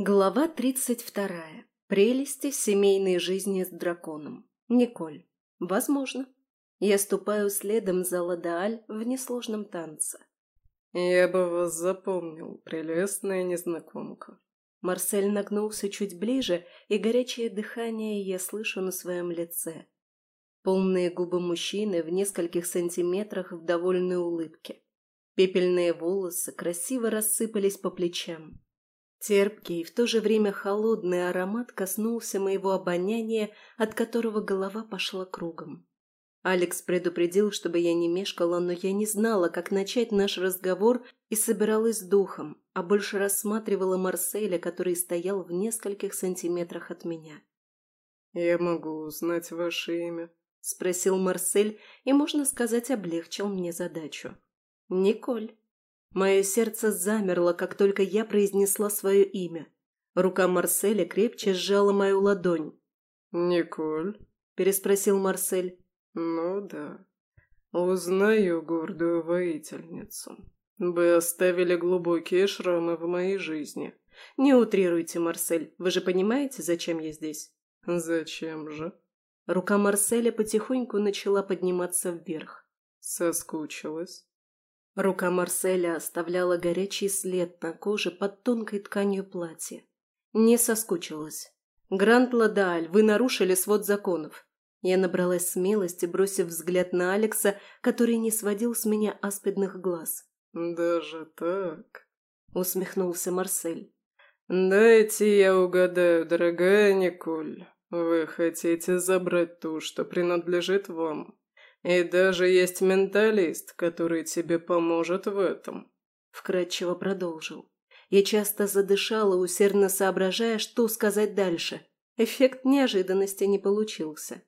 Глава тридцать вторая. Прелести семейной жизни с драконом. Николь. Возможно. Я ступаю следом за Ладааль в несложном танце. «Я бы вас запомнил, прелестная незнакомка». Марсель нагнулся чуть ближе, и горячее дыхание я слышу на своем лице. Полные губы мужчины в нескольких сантиметрах в довольной улыбке. Пепельные волосы красиво рассыпались по плечам. Терпкий и в то же время холодный аромат коснулся моего обоняния, от которого голова пошла кругом. Алекс предупредил, чтобы я не мешкала, но я не знала, как начать наш разговор и собиралась с духом, а больше рассматривала Марселя, который стоял в нескольких сантиметрах от меня. «Я могу узнать ваше имя?» – спросил Марсель и, можно сказать, облегчил мне задачу. «Николь». Мое сердце замерло, как только я произнесла свое имя. Рука Марселя крепче сжала мою ладонь. «Николь?» – переспросил Марсель. «Ну да. Узнаю гордую воительницу. Вы оставили глубокие шрамы в моей жизни». «Не утрируйте, Марсель. Вы же понимаете, зачем я здесь?» «Зачем же?» Рука Марселя потихоньку начала подниматься вверх. «Соскучилась?» Рука Марселя оставляла горячий след на коже под тонкой тканью платья. Не соскучилась. «Гранд Ладааль, вы нарушили свод законов». Я набралась смелости, бросив взгляд на Алекса, который не сводил с меня аспидных глаз. «Даже так?» — усмехнулся Марсель. «Дайте я угадаю, дорогая Николь. Вы хотите забрать ту, что принадлежит вам?» И даже есть менталист, который тебе поможет в этом. Вкратчиво продолжил. Я часто задышала, усердно соображая, что сказать дальше. Эффект неожиданности не получился.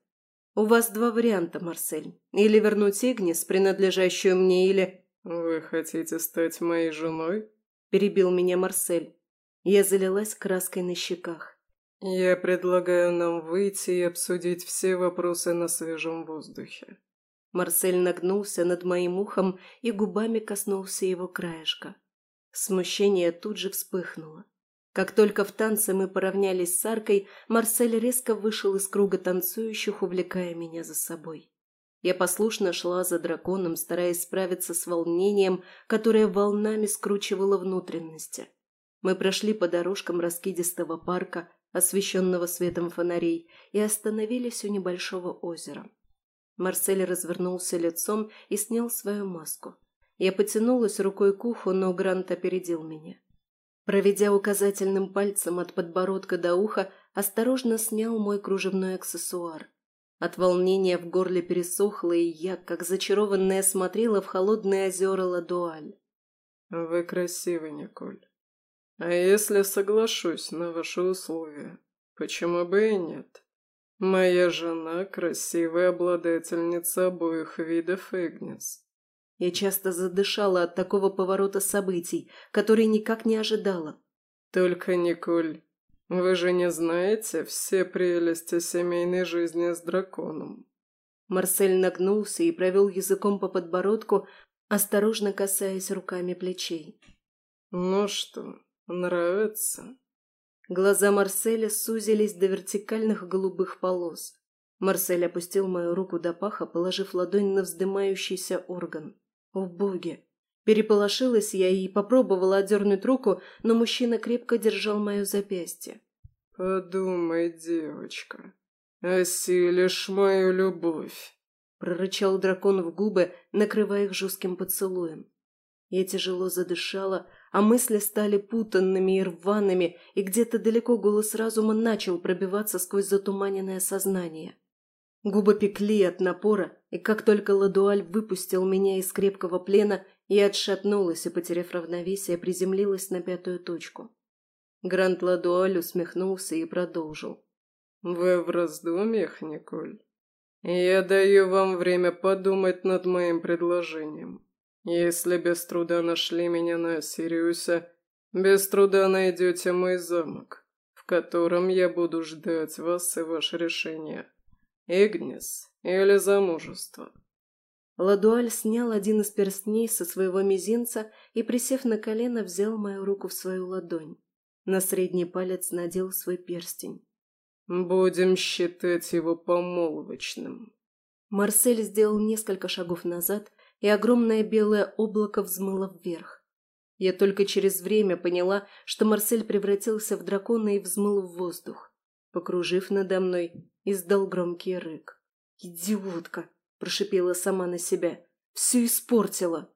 У вас два варианта, Марсель. Или вернуть Игнис, принадлежащую мне, или... Вы хотите стать моей женой? Перебил меня Марсель. Я залилась краской на щеках. Я предлагаю нам выйти и обсудить все вопросы на свежем воздухе. Марсель нагнулся над моим ухом и губами коснулся его краешка. Смущение тут же вспыхнуло. Как только в танце мы поравнялись с аркой, Марсель резко вышел из круга танцующих, увлекая меня за собой. Я послушно шла за драконом, стараясь справиться с волнением, которое волнами скручивало внутренности. Мы прошли по дорожкам раскидистого парка, освещенного светом фонарей, и остановились у небольшого озера. Марсель развернулся лицом и снял свою маску. Я потянулась рукой к уху, но Грант опередил меня. Проведя указательным пальцем от подбородка до уха, осторожно снял мой кружевной аксессуар. От волнения в горле пересохло, и я, как зачарованная, смотрела в холодные озера Ладуаль. «Вы красивы, Николь. А если соглашусь на ваши условия, почему бы и нет?» Моя жена – красивая обладательница обоих видов Игнис. Я часто задышала от такого поворота событий, который никак не ожидала. Только, Николь, вы же не знаете все прелести семейной жизни с драконом. Марсель нагнулся и провел языком по подбородку, осторожно касаясь руками плечей. «Ну что, нравится?» Глаза Марселя сузились до вертикальных голубых полос. Марсель опустил мою руку до паха, положив ладонь на вздымающийся орган. О боги! Переполошилась я и попробовала отдернуть руку, но мужчина крепко держал мое запястье. «Подумай, девочка, осилишь мою любовь!» прорычал дракон в губы, накрывая их жестким поцелуем. Я тяжело задышала, а мысли стали путанными и рваными, и где-то далеко голос разума начал пробиваться сквозь затуманенное сознание. Губы пекли от напора, и как только Ладуаль выпустил меня из крепкого плена, я отшатнулась и, потеряв равновесие, приземлилась на пятую точку. Гранд Ладуаль усмехнулся и продолжил. «Вы в раздумьях, Николь? Я даю вам время подумать над моим предложением. Если без труда нашли меня на Сириусе, без труда найдете мой замок, в котором я буду ждать вас и ваше решение. Игнис или замужество?» Ладуаль снял один из перстней со своего мизинца и, присев на колено, взял мою руку в свою ладонь. На средний палец надел свой перстень. «Будем считать его помолвочным». Марсель сделал несколько шагов назад, и огромное белое облако взмыло вверх. Я только через время поняла, что Марсель превратился в дракона и взмыл в воздух. Покружив надо мной, издал громкий рык. «Идиотка!» – прошипела сама на себя. «Все испортила!»